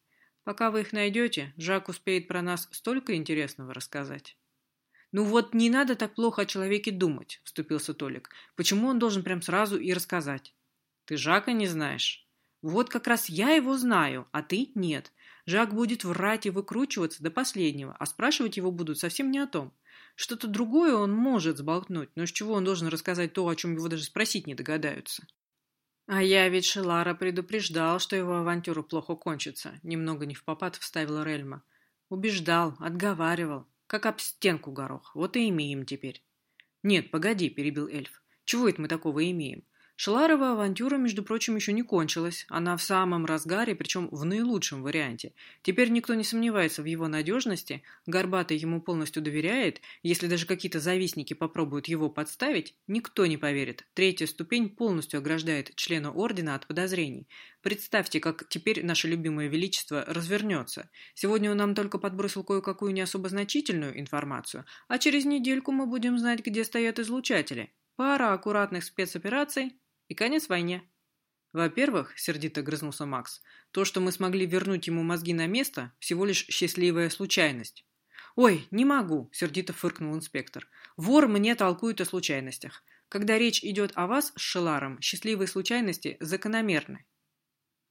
«Пока вы их найдете, Жак успеет про нас столько интересного рассказать». «Ну вот не надо так плохо о человеке думать», — вступился Толик. «Почему он должен прям сразу и рассказать?» «Ты Жака не знаешь?» «Вот как раз я его знаю, а ты нет. Жак будет врать и выкручиваться до последнего, а спрашивать его будут совсем не о том. Что-то другое он может сболтнуть, но с чего он должен рассказать то, о чем его даже спросить не догадаются?» «А я ведь Шелара предупреждал, что его авантюра плохо кончится», — немного не в попад вставила Рельма. «Убеждал, отговаривал. Как об стенку горох. Вот и имеем теперь. Нет, погоди, перебил эльф. Чего это мы такого имеем? Шеларова авантюра, между прочим, еще не кончилась. Она в самом разгаре, причем в наилучшем варианте. Теперь никто не сомневается в его надежности, Горбатый ему полностью доверяет, если даже какие-то завистники попробуют его подставить, никто не поверит. Третья ступень полностью ограждает члена ордена от подозрений. Представьте, как теперь наше любимое величество развернется. Сегодня он нам только подбросил кое-какую не особо значительную информацию, а через недельку мы будем знать, где стоят излучатели. Пара аккуратных спецопераций, и конец войне. Во-первых, сердито грызнулся Макс, то, что мы смогли вернуть ему мозги на место, всего лишь счастливая случайность. «Ой, не могу», — сердито фыркнул инспектор. «Вор мне толкует о случайностях. Когда речь идет о вас с Шеларом, счастливые случайности закономерны».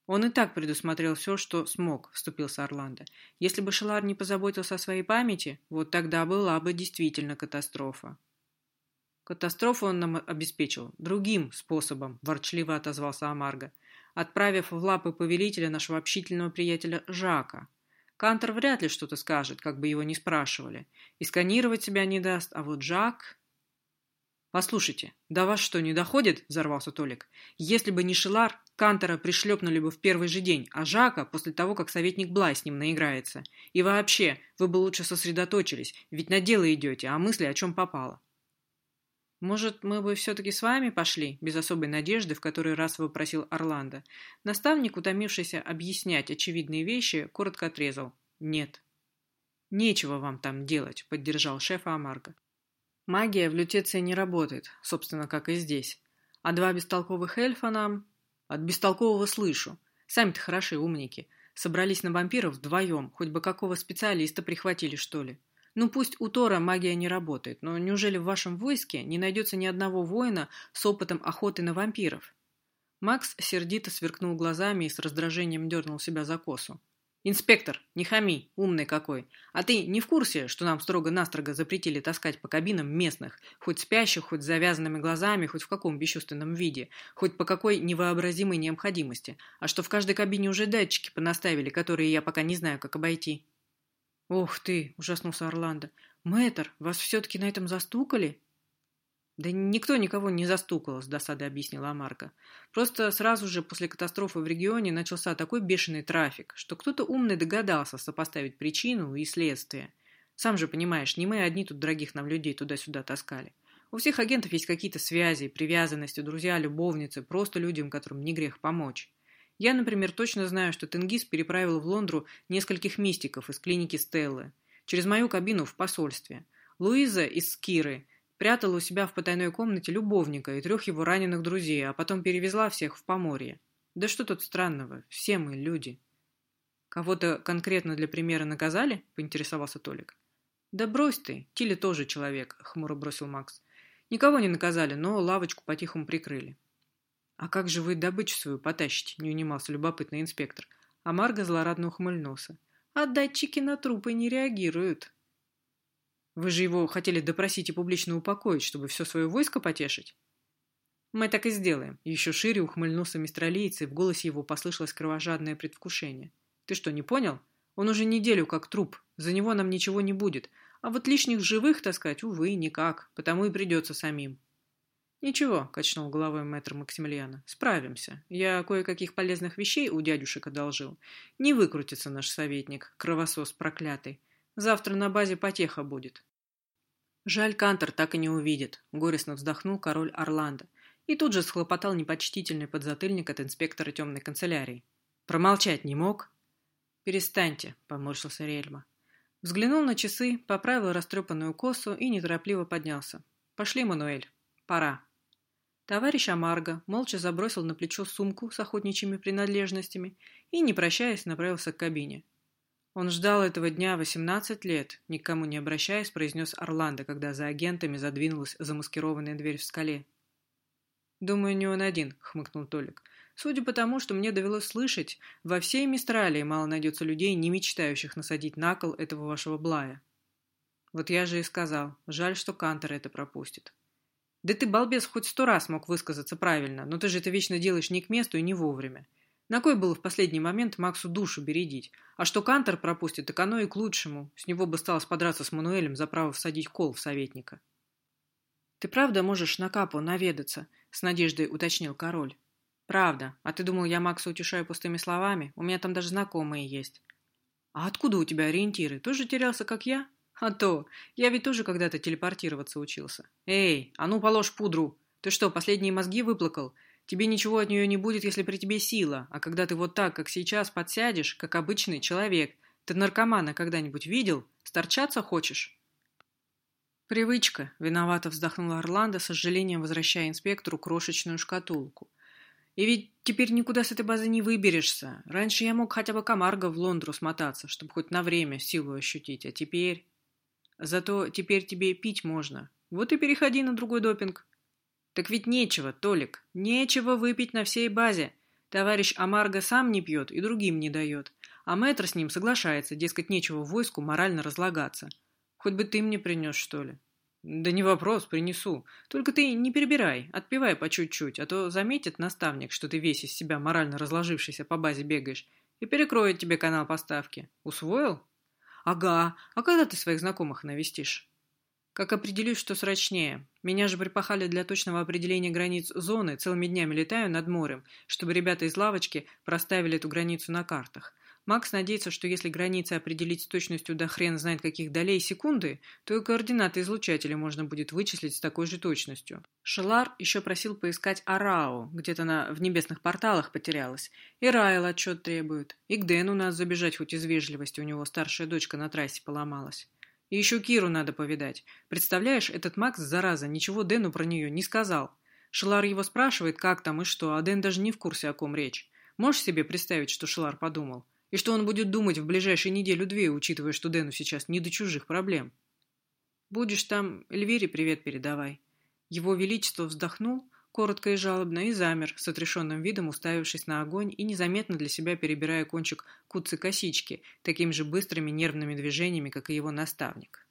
«Он и так предусмотрел все, что смог», — вступился Орландо. «Если бы Шелар не позаботился о своей памяти, вот тогда была бы действительно катастрофа». Катастрофу он нам обеспечил другим способом, ворчливо отозвался Амарго, отправив в лапы повелителя нашего общительного приятеля Жака. Кантор вряд ли что-то скажет, как бы его ни спрашивали. И сканировать себя не даст, а вот Жак... «Послушайте, до вас что, не доходит?» – взорвался Толик. «Если бы не Шилар, Кантора пришлепнули бы в первый же день, а Жака после того, как советник Блай с ним наиграется. И вообще, вы бы лучше сосредоточились, ведь на дело идете, а мысли о чем попало. «Может, мы бы все-таки с вами пошли?» Без особой надежды, в который раз вопросил Орландо. Наставник, утомившийся объяснять очевидные вещи, коротко отрезал. «Нет». «Нечего вам там делать», — поддержал шефа Амарго. «Магия в лютеции не работает, собственно, как и здесь. А два бестолковых эльфа нам...» «От бестолкового слышу. Сами-то хороши умники. Собрались на вампиров вдвоем, хоть бы какого специалиста прихватили, что ли». Ну пусть у Тора магия не работает, но неужели в вашем войске не найдется ни одного воина с опытом охоты на вампиров? Макс сердито сверкнул глазами и с раздражением дернул себя за косу. «Инспектор, не хами, умный какой. А ты не в курсе, что нам строго-настрого запретили таскать по кабинам местных, хоть спящих, хоть с завязанными глазами, хоть в каком бесчувственном виде, хоть по какой невообразимой необходимости, а что в каждой кабине уже датчики понаставили, которые я пока не знаю, как обойти?» «Ох ты!» – ужаснулся Орландо. «Мэтр, вас все-таки на этом застукали?» «Да никто никого не застукал», – с досадой объяснила Марка. «Просто сразу же после катастрофы в регионе начался такой бешеный трафик, что кто-то умный догадался сопоставить причину и следствие. Сам же понимаешь, не мы одни тут дорогих нам людей туда-сюда таскали. У всех агентов есть какие-то связи, привязанности, друзья, любовницы, просто людям, которым не грех помочь. Я, например, точно знаю, что Тенгиз переправил в Лондру нескольких мистиков из клиники Стеллы через мою кабину в посольстве. Луиза из Скиры прятала у себя в потайной комнате любовника и трех его раненых друзей, а потом перевезла всех в Поморье. Да что тут странного? Все мы люди. Кого-то конкретно для примера наказали? Поинтересовался Толик. Да брось ты, Тилли тоже человек, хмуро бросил Макс. Никого не наказали, но лавочку по-тихому прикрыли. «А как же вы добычу свою потащите?» – не унимался любопытный инспектор. А Марго злорадно ухмыльнулся. «А датчики на трупы не реагируют». «Вы же его хотели допросить и публично упокоить, чтобы все свое войско потешить?» «Мы так и сделаем», – еще шире ухмыльнулся мистралиец, и в голосе его послышалось кровожадное предвкушение. «Ты что, не понял? Он уже неделю как труп, за него нам ничего не будет, а вот лишних живых таскать, увы, никак, потому и придется самим». «Ничего», — качнул головой мэтр Максимилиана, — «справимся. Я кое-каких полезных вещей у дядюшек одолжил. Не выкрутится наш советник, кровосос проклятый. Завтра на базе потеха будет». «Жаль, Кантор так и не увидит», — горестно вздохнул король Орландо. И тут же схлопотал непочтительный подзатыльник от инспектора темной канцелярии. «Промолчать не мог?» «Перестаньте», — поморщился Рельма. Взглянул на часы, поправил растрепанную косу и неторопливо поднялся. «Пошли, Мануэль. Пора». Товарищ Амарго молча забросил на плечо сумку с охотничьими принадлежностями и, не прощаясь, направился к кабине. Он ждал этого дня 18 лет, никому не обращаясь, произнес Орландо, когда за агентами задвинулась замаскированная дверь в скале. «Думаю, не он один», — хмыкнул Толик. «Судя по тому, что мне довелось слышать, во всей Мистралии мало найдется людей, не мечтающих насадить на кол этого вашего Блая». «Вот я же и сказал. Жаль, что Кантер это пропустит». Да ты, балбес, хоть сто раз мог высказаться правильно, но ты же это вечно делаешь не к месту и не вовремя. На кой было в последний момент Максу душу бередить? А что Кантор пропустит, так оно и к лучшему. С него бы сталось подраться с Мануэлем за право всадить кол в советника. «Ты правда можешь на капу наведаться?» — с надеждой уточнил король. «Правда. А ты думал, я Макса утешаю пустыми словами? У меня там даже знакомые есть». «А откуда у тебя ориентиры? Тоже терялся, как я?» «А то! Я ведь тоже когда-то телепортироваться учился. Эй, а ну положь пудру! Ты что, последние мозги выплакал? Тебе ничего от нее не будет, если при тебе сила, а когда ты вот так, как сейчас, подсядешь, как обычный человек, ты наркомана когда-нибудь видел? Сторчаться хочешь?» «Привычка», — виновато вздохнула Орландо, с сожалением возвращая инспектору крошечную шкатулку. «И ведь теперь никуда с этой базы не выберешься. Раньше я мог хотя бы Камарго в Лондру смотаться, чтобы хоть на время силу ощутить, а теперь...» «Зато теперь тебе пить можно. Вот и переходи на другой допинг». «Так ведь нечего, Толик, нечего выпить на всей базе. Товарищ Амарго сам не пьет и другим не дает, а мэтр с ним соглашается, дескать, нечего войску морально разлагаться». Хоть бы ты мне принес, что ли. Да не вопрос, принесу. Только ты не перебирай, отпивай по чуть-чуть, а то заметит наставник, что ты весь из себя морально разложившийся по базе бегаешь, и перекроет тебе канал поставки. Усвоил? Ага. А когда ты своих знакомых навестишь? Как определюсь, что срочнее? Меня же припахали для точного определения границ зоны, целыми днями летаю над морем, чтобы ребята из лавочки проставили эту границу на картах. Макс надеется, что если границы определить с точностью до хрен знает каких долей секунды, то и координаты излучателя можно будет вычислить с такой же точностью. Шелар еще просил поискать Арао, где-то она в небесных порталах потерялась. И Райл отчет требует. И к Дэну нас забежать, хоть из вежливости, у него старшая дочка на трассе поломалась. И еще Киру надо повидать. Представляешь, этот Макс, зараза, ничего Дэну про нее не сказал. Шелар его спрашивает, как там и что, а Дэн даже не в курсе, о ком речь. Можешь себе представить, что Шелар подумал? И что он будет думать в ближайшие неделю-две, учитывая, что Дэну сейчас не до чужих проблем? Будешь там, Эльвире привет передавай. Его Величество вздохнул, коротко и жалобно, и замер, с отрешенным видом уставившись на огонь и незаметно для себя перебирая кончик куцы косички, такими же быстрыми нервными движениями, как и его наставник.